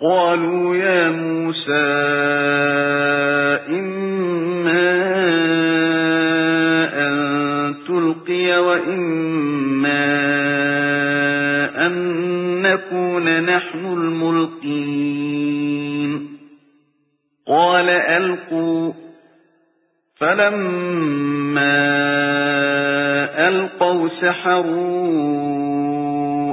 قالوا يا موسى إما أن تلقي وإما أن نكون نحن الملقين. قال ألقوا. فلما ألقوا سحروا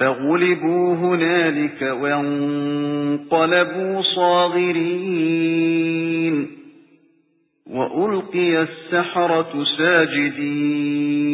فغلبوا هنالك وانقلبوا صاغرين وألقي السحرة ساجدين.